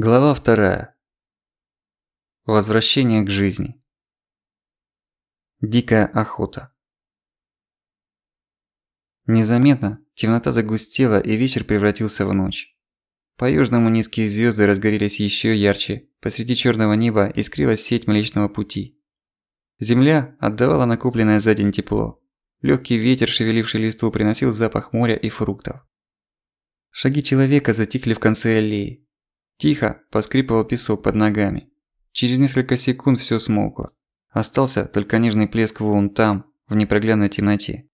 Глава вторая. Возвращение к жизни. Дикая охота. Незаметно темнота загустела и вечер превратился в ночь. По-южному низкие звезды разгорелись еще ярче, посреди черного неба искрилась сеть Млечного Пути. Земля отдавала накопленное за день тепло. Легкий ветер, шевеливший листву, приносил запах моря и фруктов. Шаги человека затихли в конце аллеи, Тихо поскрипывал песок под ногами. Через несколько секунд всё смолкло. Остался только нежный плеск волн там, в непроглядной темноте.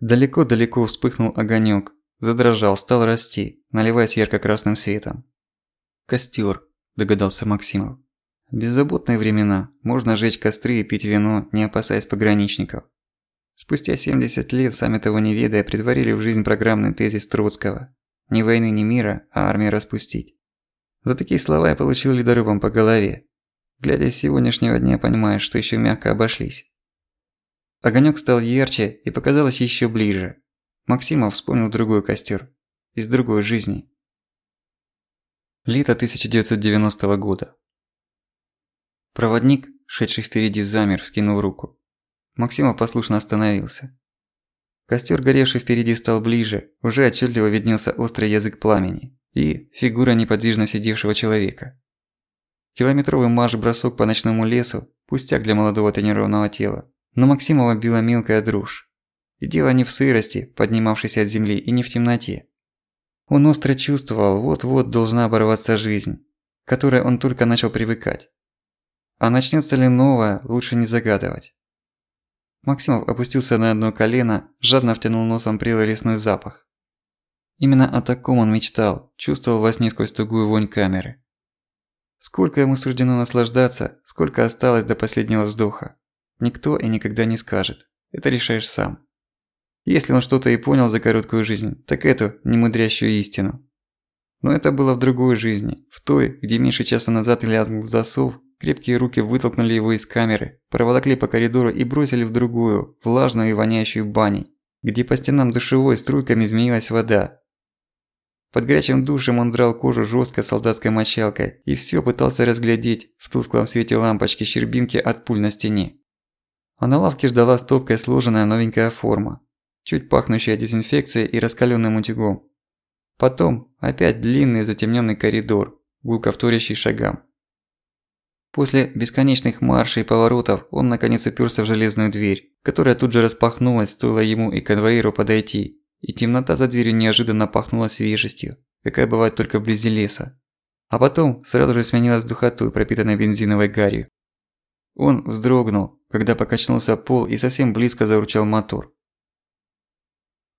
Далеко-далеко вспыхнул огонёк, задрожал, стал расти, наливаясь ярко-красным светом. «Костёр», – догадался Максимов. «Беззаботные времена, можно жечь костры и пить вино, не опасаясь пограничников». Спустя 70 лет, сами того не ведая, предварили в жизнь программный тезис Троцкого. Ни войны, ни мира, а армию распустить. За такие слова я получил ледорубом по голове. Глядя с сегодняшнего дня, понимаешь, что ещё мягко обошлись. Огонёк стал ярче и показалось ещё ближе. Максимов вспомнил другой костёр. Из другой жизни. Лето 1990 года. Проводник, шедший впереди, замер, вскинув руку. Максимов послушно остановился. Костёр, горевший впереди, стал ближе, уже отчетливо виднелся острый язык пламени и фигура неподвижно сидевшего человека. Километровый марш-бросок по ночному лесу – пустяк для молодого тренированного тела, но Максимова била мелкая дрожь. И дело не в сырости, поднимавшейся от земли, и не в темноте. Он остро чувствовал, вот-вот должна оборваться жизнь, к которой он только начал привыкать. А начнется ли новое, лучше не загадывать. Максимов опустился на одно колено, жадно втянул носом прелый лесной запах. Именно о таком он мечтал, чувствовал во сне сквозь тугую вонь камеры. Сколько ему суждено наслаждаться, сколько осталось до последнего вздоха. Никто и никогда не скажет. Это решаешь сам. Если он что-то и понял за короткую жизнь, так эту немудрящую истину. Но это было в другой жизни, в той, где меньше часа назад лязгнул засов, крепкие руки вытолкнули его из камеры, проволокли по коридору и бросили в другую, влажную и воняющую баней, где по стенам душевой струйками змеилась вода, под горячим душем он драл кожу жесткой солдатской мочалкой и все пытался разглядеть в тусклом свете лампочки щербинки от пуль на стене. А на лавке ждала стопкой сложенная новенькая форма, чуть пахнущая дезинфекцией и раскаленным утюгом. Потом опять длинный затемненный коридор, гулко вторящий шагам. После бесконечных маршей и поворотов он наконец уперся в железную дверь, которая тут же распахнулась, стоило ему и конвоиру подойти, и темнота за дверью неожиданно пахнула свежестью, какая бывает только вблизи леса. А потом сразу же сменилась духотой, пропитанной бензиновой гарью. Он вздрогнул, когда покачнулся пол и совсем близко заурчал мотор.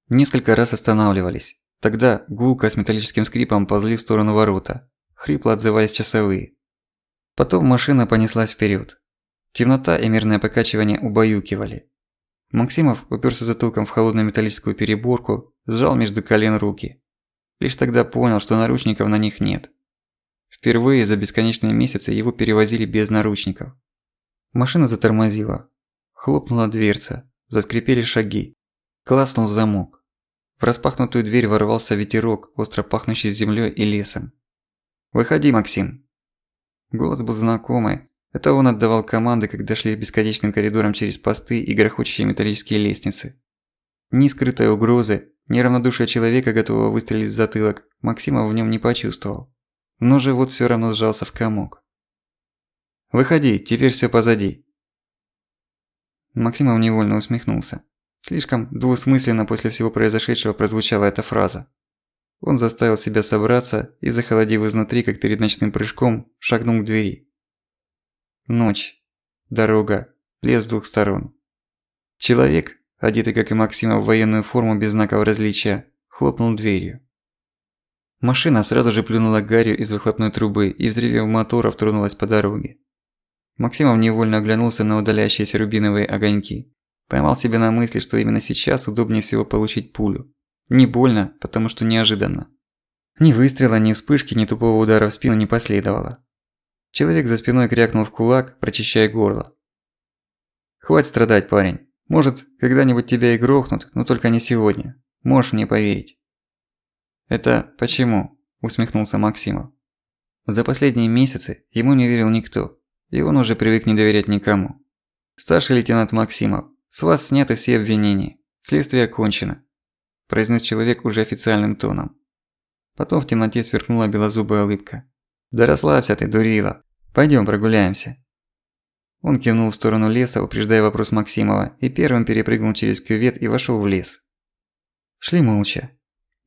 Несколько раз останавливались. Тогда гулко с металлическим скрипом ползли в сторону ворота. Хрипло отзывались часовые. Потом машина понеслась вперед. Темнота и мирное покачивание убаюкивали. Максимов уперся затылком в холодную металлическую переборку, сжал между колен руки. Лишь тогда понял, что наручников на них нет. Впервые за бесконечные месяцы его перевозили без наручников. Машина затормозила. Хлопнула дверца, заскрипели шаги. Класснул замок. В распахнутую дверь ворвался ветерок, остро пахнущий землей и лесом. «Выходи, Максим!» Голос был знакомый, это он отдавал команды, когда шли бесконечным коридором через посты и грохочущие металлические лестницы. Ни скрытой угрозы, ни равнодушия человека, готового выстрелить в затылок, Максима в нем не почувствовал. Но живот все равно сжался в комок. «Выходи, теперь все позади». Максимов невольно усмехнулся. Слишком двусмысленно после всего произошедшего прозвучала эта фраза. Он заставил себя собраться и, захолодив изнутри, как перед ночным прыжком, шагнул к двери. Ночь. Дорога. Лес с двух сторон. Человек, одетый, как и Максима, в военную форму без знаков различия, хлопнул дверью. Машина сразу же плюнула гарью из выхлопной трубы и, взревев моторов, тронулась по дороге. Максимов невольно оглянулся на удаляющиеся рубиновые огоньки. Поймал себя на мысли, что именно сейчас удобнее всего получить пулю. Не больно, потому что неожиданно. Ни выстрела, ни вспышки, ни тупого удара в спину не последовало. Человек за спиной крякнул в кулак, прочищая горло. «Хватит страдать, парень. Может, когда-нибудь тебя и грохнут, но только не сегодня. Можешь мне поверить». «Это почему?» – усмехнулся Максимов. За последние месяцы ему не верил никто, и он уже привык не доверять никому. «Старший лейтенант Максимов, с вас сняты все обвинения. Следствие окончено», – произнес человек уже официальным тоном. Потом в темноте сверкнула белозубая улыбка. «Да расслабься ты, дурила. Пойдём прогуляемся». Он кивнул в сторону леса, упреждая вопрос Максимова, и первым перепрыгнул через кювет и вошёл в лес. Шли молча.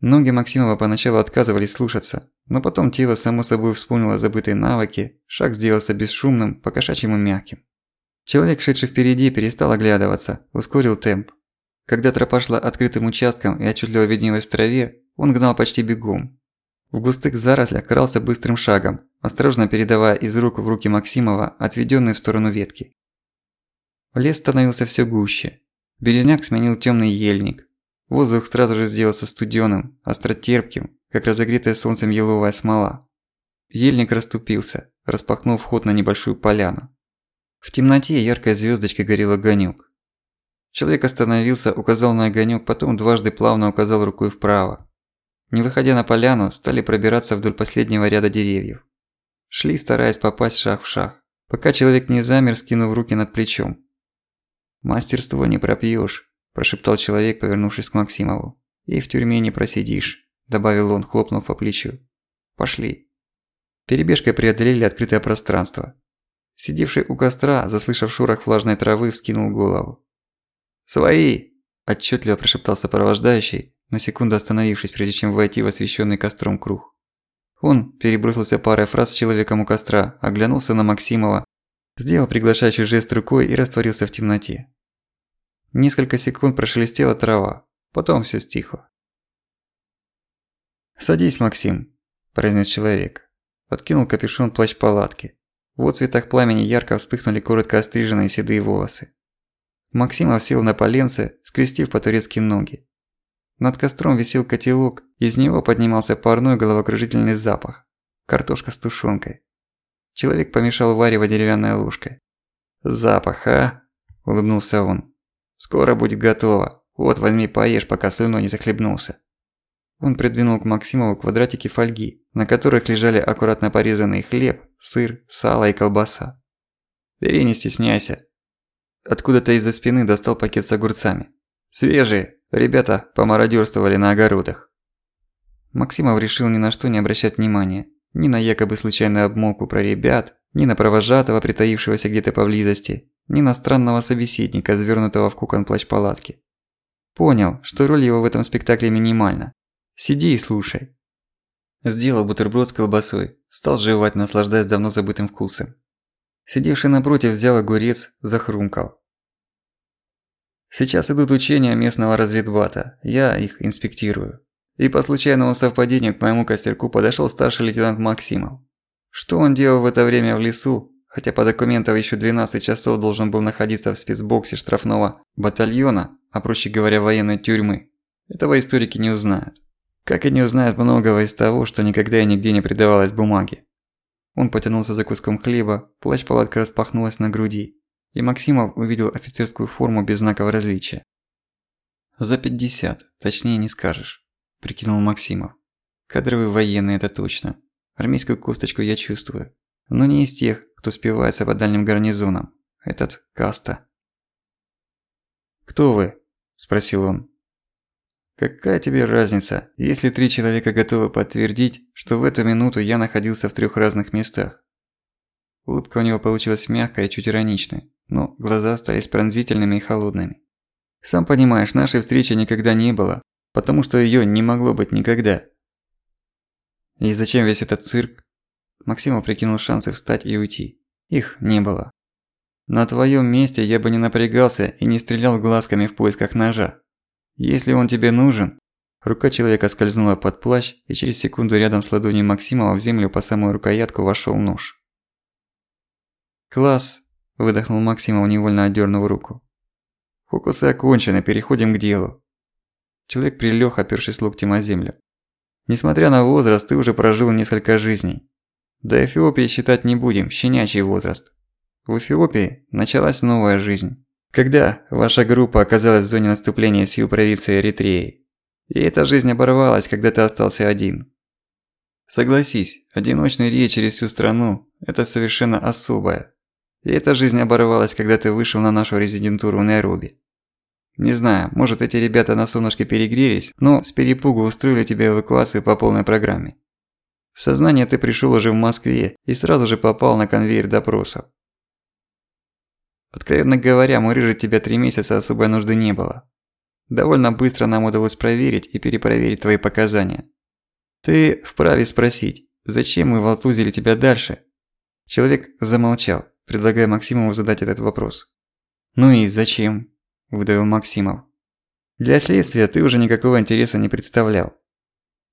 Ноги Максимова поначалу отказывались слушаться, но потом тело само собой вспомнило забытые навыки, шаг сделался бесшумным, по-кошачьему мягким. Человек, шедший впереди, перестал оглядываться, ускорил темп. Когда тропа шла открытым участком и отчетливо виднелась в траве, он гнал почти бегом. В густых зарослях крался быстрым шагом, осторожно передавая из рук в руки Максимова отведённые в сторону ветки. Лес становился всё гуще. Березняк сменил тёмный ельник. Воздух сразу же сделался студённым, остротерпким, как разогретая солнцем еловая смола. Ельник расступился, распахнув вход на небольшую поляну. В темноте яркой звёздочкой горел огонёк. Человек остановился, указал на огонёк, потом дважды плавно указал рукой вправо. Не выходя на поляну, стали пробираться вдоль последнего ряда деревьев. Шли, стараясь попасть шаг в шаг, пока человек не замер, скинув руки над плечом. «Мастерство не пропьёшь», – прошептал человек, повернувшись к Максимову. «И в тюрьме не просидишь», – добавил он, хлопнув по плечу. «Пошли». Перебежкой преодолели открытое пространство. Сидевший у костра, заслышав шорох влажной травы, вскинул голову. «Свои!» – отчетливо прошептал сопровождающий, на секунду остановившись, прежде чем войти в освещенный костром круг. Он перебросился парой фраз с человеком у костра, оглянулся на Максимова, сделал приглашающий жест рукой и растворился в темноте. Несколько секунд прошелестела трава, потом все стихло. «Садись, Максим», – произнес человек. Откинул капюшон плащ-палатки. В отцветах пламени ярко вспыхнули коротко остриженные седые волосы. Максимов сел на поленце, скрестив по-турецки ноги. Над костром висел котелок, из него поднимался парной головокружительный запах. Картошка с тушенкой. Человек помешал варево деревянной ложкой. «Запах, а?» – улыбнулся он. «Скоро будет готово. Вот, возьми поешь, пока слюной не захлебнулся». Он придвинул к Максимову квадратики фольги, на которых лежали аккуратно порезанный хлеб, сыр, сало и колбаса. «Бери, не стесняйся». Откуда-то из-за спины достал пакет с огурцами. «Свежие, Ребята помародёрствовали на огородах. Максимов решил ни на что не обращать внимания. Ни на якобы случайную обмолвку про ребят, ни на провожатого, притаившегося где-то поблизости, ни на странного собеседника, завёрнутого в кокон плащ-палатки. Понял, что роль его в этом спектакле минимальна. Сиди и слушай. Сделал бутерброд с колбасой, стал жевать, наслаждаясь давно забытым вкусом. Сидевший напротив взял огурец, захрумкал. Сейчас идут учения местного разведбата, я их инспектирую. И по случайному совпадению к моему костерку подошёл старший лейтенант Максимов. Что он делал в это время в лесу, хотя по документам ещё 12 часов должен был находиться в спецбоксе штрафного батальона, а проще говоря военной тюрьмы, этого историки не узнают. Как и не узнают многого из того, что никогда и нигде не придавалось бумаге. Он потянулся за куском хлеба, плащ-палатка распахнулась на груди и Максимов увидел офицерскую форму без знаков различия. «За 50, точнее не скажешь», – прикинул Максимов. «Кадровый военный, это точно. Армейскую косточку я чувствую. Но не из тех, кто спивается по дальним гарнизонам. Этот – каста». «Кто вы?» – спросил он. «Какая тебе разница, если три человека готовы подтвердить, что в эту минуту я находился в трех разных местах?» Улыбка у него получилась мягкая и чуть ироничная но глаза остались пронзительными и холодными. Сам понимаешь, нашей встречи никогда не было, потому что её не могло быть никогда. И зачем весь этот цирк? Максимов прикинул шансы встать и уйти. Их не было. На твоём месте я бы не напрягался и не стрелял глазками в поисках ножа. Если он тебе нужен... Рука человека скользнула под плащ, и через секунду рядом с ладонью Максимова в землю по самую рукоятку вошёл нож. «Класс!» Выдохнул Максимов, невольно отдёрнув руку. Фокусы окончены, переходим к делу. Человек прилёг, опёршись локтем о землю. Несмотря на возраст, ты уже прожил несколько жизней. До Эфиопии считать не будем, щенячий возраст. В Эфиопии началась новая жизнь. Когда ваша группа оказалась в зоне наступления сил провинции Эритреи. И эта жизнь оборвалась, когда ты остался один. Согласись, одиночный рейд через всю страну – это совершенно особое. И эта жизнь оборвалась, когда ты вышел на нашу резидентуру в Найроби. Не знаю, может эти ребята на солнышке перегрелись, но с перепугу устроили тебе эвакуацию по полной программе. В сознание ты пришел уже в Москве и сразу же попал на конвейер допросов. Откровенно говоря, мурыжить тебя три месяца особой нужды не было. Довольно быстро нам удалось проверить и перепроверить твои показания. Ты вправе спросить, зачем мы волтузили тебя дальше? Человек замолчал, предлагая Максимову задать этот вопрос. «Ну и зачем?» – выдавил Максимов. «Для следствия ты уже никакого интереса не представлял.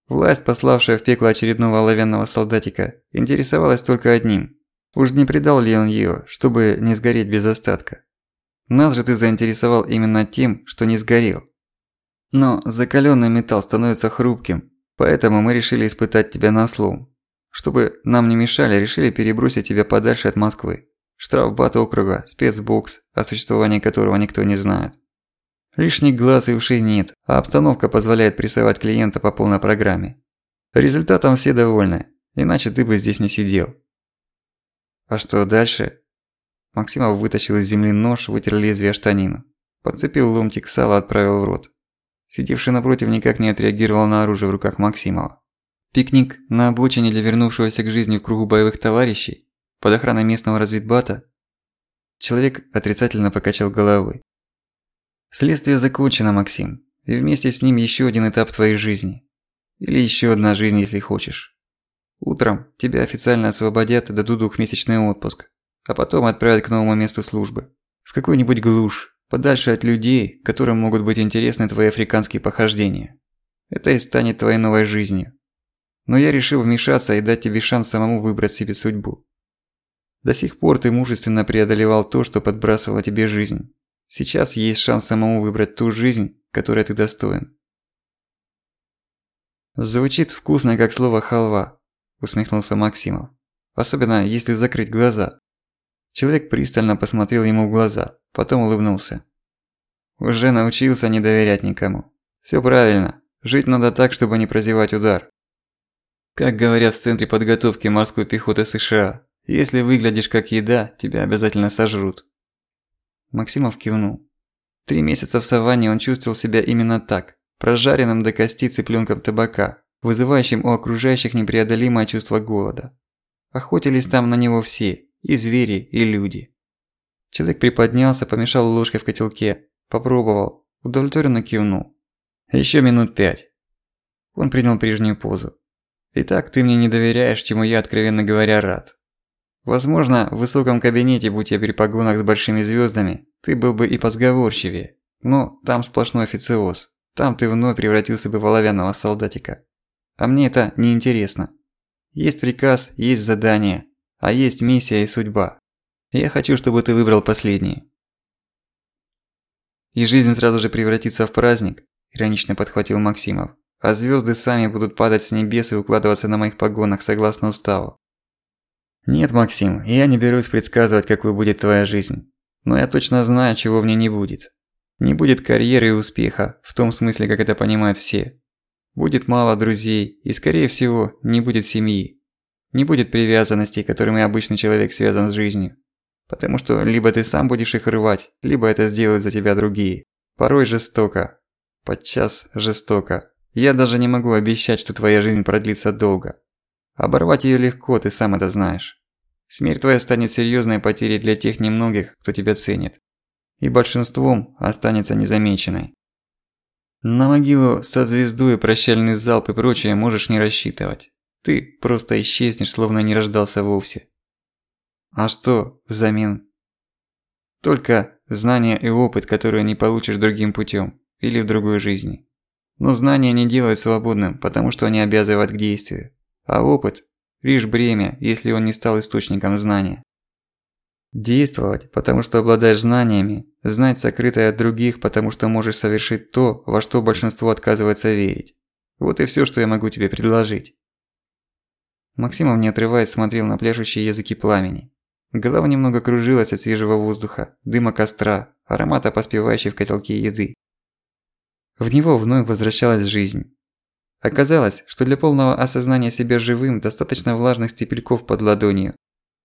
Власть, пославшая в пекло очередного оловянного солдатика, интересовалась только одним. Уж не предал ли он её, чтобы не сгореть без остатка? Нас же ты заинтересовал именно тем, что не сгорел. Но закалённый металл становится хрупким, поэтому мы решили испытать тебя на слом. Чтобы нам не мешали, решили перебросить тебя подальше от Москвы. Штрафбат округа, спецбокс, о существовании которого никто не знает. Лишних глаз и ушей нет, а обстановка позволяет прессовать клиента по полной программе. Результатом все довольны, иначе ты бы здесь не сидел. А что дальше? Максимов вытащил из земли нож, вытер лезвие штанину. Подцепил ломтик сала, отправил в рот. Сидевший напротив никак не отреагировал на оружие в руках Максимова. Пикник на обочине для вернувшегося к жизни в кругу боевых товарищей? Под охраной местного разведбата? Человек отрицательно покачал головой. Следствие закончено, Максим. И вместе с ним еще один этап твоей жизни. Или еще одна жизнь, если хочешь. Утром тебя официально освободят и дадут двухмесячный отпуск. А потом отправят к новому месту службы. В какую-нибудь глушь, подальше от людей, которым могут быть интересны твои африканские похождения. Это и станет твоей новой жизнью. Но я решил вмешаться и дать тебе шанс самому выбрать себе судьбу. До сих пор ты мужественно преодолевал то, что подбрасывало тебе жизнь. Сейчас есть шанс самому выбрать ту жизнь, которой ты достоин. Звучит вкусно, как слово «халва», усмехнулся Максимов. Особенно, если закрыть глаза. Человек пристально посмотрел ему в глаза, потом улыбнулся. Уже научился не доверять никому. Всё правильно. Жить надо так, чтобы не прозевать удар. Как говорят в Центре подготовки морской пехоты США, если выглядишь как еда, тебя обязательно сожрут. Максимов кивнул. Три месяца в саванне он чувствовал себя именно так, прожаренным до кости цыпленком табака, вызывающим у окружающих непреодолимое чувство голода. Охотились там на него все, и звери, и люди. Человек приподнялся, помешал ложкой в котелке, попробовал, удовлетворенно кивнул. Еще минут пять. Он принял прежнюю позу. «Итак, ты мне не доверяешь, чему я, откровенно говоря, рад. Возможно, в высоком кабинете, будь я при погонах с большими звездами, ты был бы и позговорчивее. Но там сплошной официоз. Там ты вновь превратился бы в оловянного солдатика. А мне это не интересно. Есть приказ, есть задание, а есть миссия и судьба. Я хочу, чтобы ты выбрал последнее. И жизнь сразу же превратится в праздник, иронично подхватил Максимов. А звезды сами будут падать с небес и укладываться на моих погонах согласно уставу. Нет, Максим, я не берусь предсказывать, какой будет твоя жизнь. Но я точно знаю, чего в ней не будет. Не будет карьеры и успеха, в том смысле, как это понимают все. Будет мало друзей и, скорее всего, не будет семьи. Не будет привязанностей, которыми обычный человек связан с жизнью. Потому что либо ты сам будешь их рвать, либо это сделают за тебя другие. Порой жестоко. Подчас жестоко. Я даже не могу обещать, что твоя жизнь продлится долго. Оборвать её легко, ты сам это знаешь. Смерть твоя станет серьёзной потерей для тех немногих, кто тебя ценит. И большинством останется незамеченной. На могилу со звездой, прощальный залп и прочее можешь не рассчитывать. Ты просто исчезнешь, словно не рождался вовсе. А что взамен? Только знания и опыт, которые не получишь другим путём или в другой жизни. Но знания не делают свободным, потому что они обязывают к действию. А опыт – лишь бремя, если он не стал источником знания. Действовать, потому что обладаешь знаниями, знать сокрытое от других, потому что можешь совершить то, во что большинство отказывается верить. Вот и всё, что я могу тебе предложить. Максимов, не отрываясь, смотрел на пляшущие языки пламени. Голова немного кружилась от свежего воздуха, дыма костра, аромата поспевающей в котелке еды. В него вновь возвращалась жизнь. Оказалось, что для полного осознания себя живым достаточно влажных стебельков под ладонью,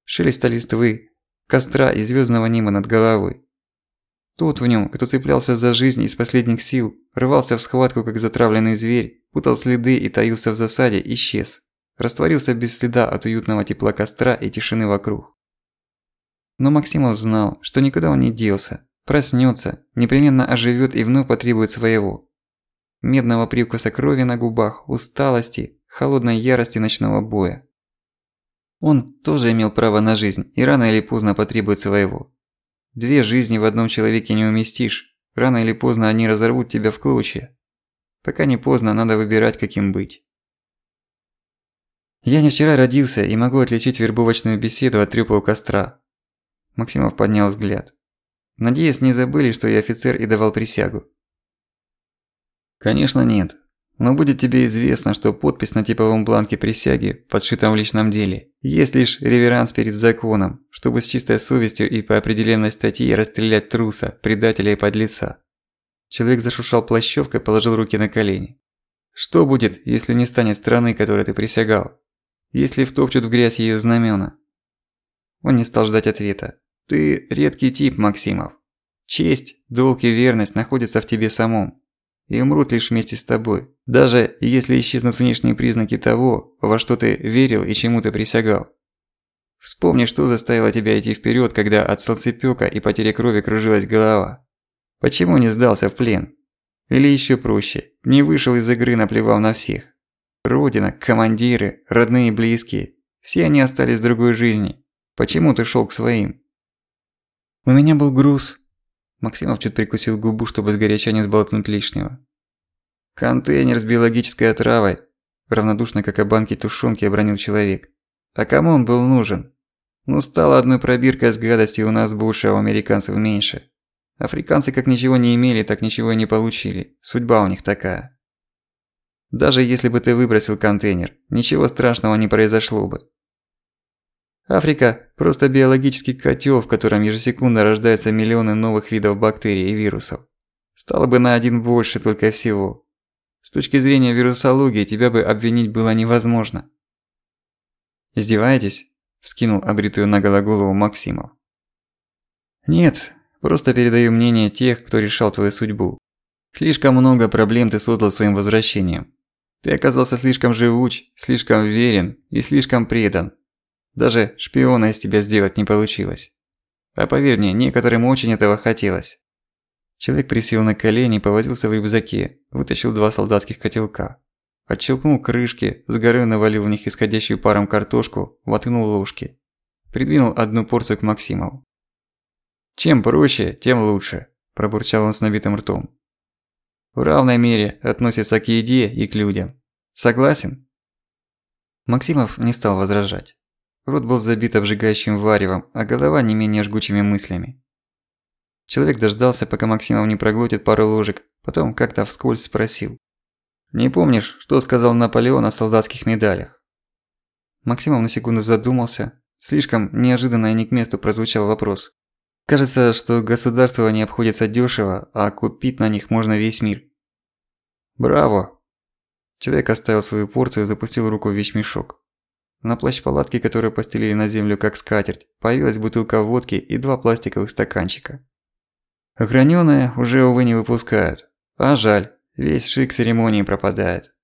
шелеста листвы, костра и звездного неба над головой. Тот в нем, кто цеплялся за жизнь из последних сил, рвался в схватку, как затравленный зверь, путал следы и таился в засаде, исчез. Растворился без следа от уютного тепла костра и тишины вокруг. Но Максимов знал, что никуда он не делся, проснется, непременно оживет и вновь потребует своего. Медного привкуса крови на губах, усталости, холодной ярости ночного боя. Он тоже имел право на жизнь и рано или поздно потребует своего. Две жизни в одном человеке не уместишь, рано или поздно они разорвут тебя в клочья. Пока не поздно, надо выбирать, каким быть. Я не вчера родился и могу отличить вербовочную беседу от трёпа у костра. Максимов поднял взгляд. Надеюсь, не забыли, что я офицер и давал присягу. Конечно нет. Но будет тебе известно, что подпись на типовом бланке присяги, подшитом в личном деле, есть лишь реверанс перед законом, чтобы с чистой совестью и по определенной статье расстрелять труса, предателя и подлеца. Человек зашуршал плащёвкой, положил руки на колени. Что будет, если не станет страны, которой ты присягал? Если втопчут в грязь её знамена? Он не стал ждать ответа. Ты редкий тип, Максимов. Честь, долг и верность находятся в тебе самом и умрут лишь вместе с тобой, даже если исчезнут внешние признаки того, во что ты верил и чему ты присягал. Вспомни, что заставило тебя идти вперед, когда от солнцепёка и потери крови кружилась голова. Почему не сдался в плен? Или еще проще, не вышел из игры, наплевав на всех. Родина, командиры, родные и близкие – все они остались в другой жизни. Почему ты шел к своим? У меня был груз, Максимов чуть прикусил губу, чтобы сгоряча не сболтнуть лишнего. «Контейнер с биологической отравой», – равнодушно, как о банке тушенки, обронил человек. «А кому он был нужен? Ну, стало одной пробиркой с гадостью у нас больше, а у американцев меньше. Африканцы как ничего не имели, так ничего и не получили. Судьба у них такая. Даже если бы ты выбросил контейнер, ничего страшного не произошло бы. Африка – просто биологический котел, в котором ежесекундно рождаются миллионы новых видов бактерий и вирусов. Стало бы на один больше только всего. С точки зрения вирусологии тебя бы обвинить было невозможно. «Издеваетесь?» – вскинул обритую наголо голову Максимов. «Нет, просто передаю мнение тех, кто решал твою судьбу. Слишком много проблем ты создал своим возвращением. Ты оказался слишком живуч, слишком верен и слишком предан, даже шпиона из тебя сделать не получилось. А поверь мне, некоторым очень этого хотелось. Человек присел на колени, повозился в рюкзаке, вытащил два солдатских котелка. Отщелкнул крышки, с горы навалил в них исходящую паром картошку, воткнул ложки. Придвинул одну порцию к Максимову. «Чем проще, тем лучше», – пробурчал он с набитым ртом. «В равной мере относится к еде и к людям. Согласен?» Максимов не стал возражать. Рот был забит обжигающим варевом, а голова не менее жгучими мыслями. Человек дождался, пока Максимов не проглотит пару ложек, потом как-то вскользь спросил. «Не помнишь, что сказал Наполеон о солдатских медалях?» Максимов на секунду задумался. Слишком неожиданно и не к месту прозвучал вопрос. Кажется, что государство не обходится дешево, а купить на них можно весь мир. «Браво!» Человек оставил свою порцию и запустил руку в вещмешок. На плащ-палатке, которую постелили на землю как скатерть, появилась бутылка водки и два пластиковых стаканчика. Охранённые уже, увы, не выпускают. А жаль, весь шик церемонии пропадает.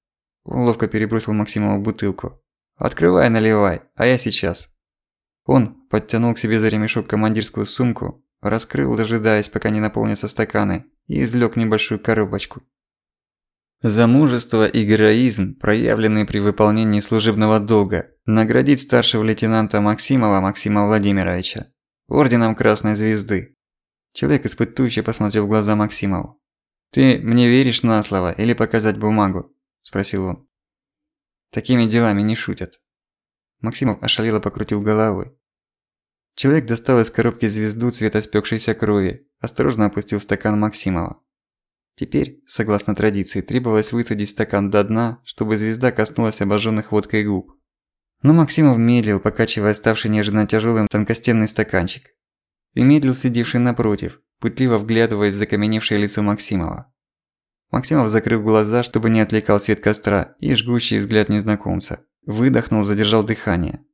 Он ловко перебросил Максимову бутылку. «Открывай, наливай, а я сейчас». Он подтянул к себе за ремешок командирскую сумку, раскрыл, дожидаясь, пока не наполнятся стаканы, и извлёк небольшую коробочку. За мужество и героизм, проявленные при выполнении служебного долга, наградить старшего лейтенанта Максимова Максима Владимировича орденом Красной Звезды. Человек испытующе посмотрел в глаза Максимову. «Ты мне веришь на слово или показать бумагу?» – спросил он. «Такими делами не шутят». Максимов ошалело покрутил головой. Человек достал из коробки звезду цвета спёкшейся крови, осторожно опустил стакан Максимова. Теперь, согласно традиции, требовалось высадить стакан до дна, чтобы звезда коснулась обожженных водкой губ. Но Максимов медлил, покачивая ставший неожиданно тяжелым тонкостенный стаканчик. И медлил сидевший напротив, пытливо вглядываясь в закаменевшее лицо Максимова. Максимов закрыл глаза, чтобы не отвлекал свет костра и жгущий взгляд незнакомца. Выдохнул, задержал дыхание.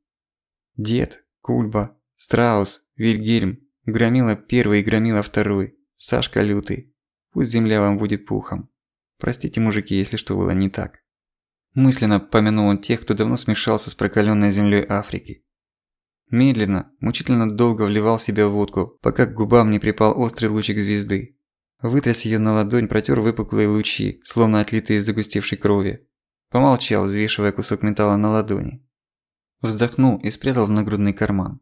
Дед, Кульба, Страус, Вильгельм, Громила первый и Громила второй, Сашка лютый. Пусть земля вам будет пухом. Простите, мужики, если что было не так. Мысленно помянул он тех, кто давно смешался с прокаленной землей Африки. Медленно, мучительно долго вливал в себя водку, пока к губам не припал острый лучик звезды. Вытряс её на ладонь, протер выпуклые лучи, словно отлитые из загустевшей крови. Помолчал, взвешивая кусок металла на ладони. Вздохнул и спрятал в нагрудный карман.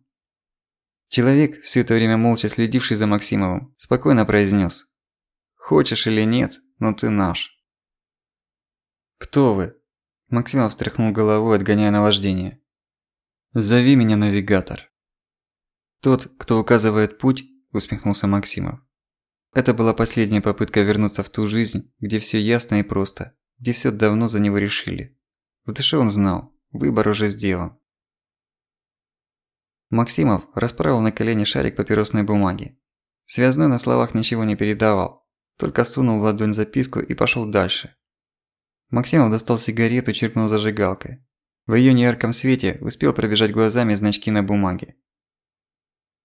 Человек, все это время молча следивший за Максимовым, спокойно произнес: «Хочешь или нет, но ты наш». «Кто вы?» Максимов встряхнул головой, отгоняя наваждение. «Зови меня навигатор». «Тот, кто указывает путь», – усмехнулся Максимов. Это была последняя попытка вернуться в ту жизнь, где всё ясно и просто, где всё давно за него решили. В душе он знал, выбор уже сделан. Максимов расправил на колени шарик папиросной бумаги. Связной на словах ничего не передавал, только сунул в ладонь записку и пошёл дальше. Максимов достал сигарету, чиркнул зажигалкой. В её неярком свете успел пробежать глазами значки на бумаге.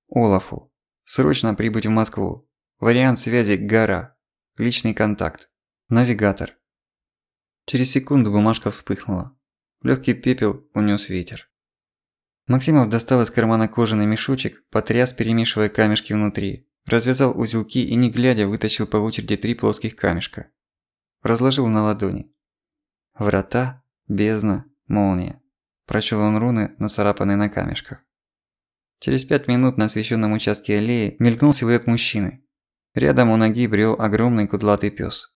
Олафу. Срочно прибыть в Москву. Вариант связи гора. Личный контакт. Навигатор. Через секунду бумажка вспыхнула. Лёгкий пепел унёс ветер. Максимов достал из кармана кожаный мешочек, потряс, перемешивая камешки внутри, развязал узелки и не глядя вытащил по очереди три плоских камешка. Разложил на ладони. Врата, бездна, молния. Прочел он руны, нацарапанные на камешках. Через пять минут на освещенном участке аллеи мелькнул силуэт мужчины. Рядом у ноги брел огромный кудлатый пес.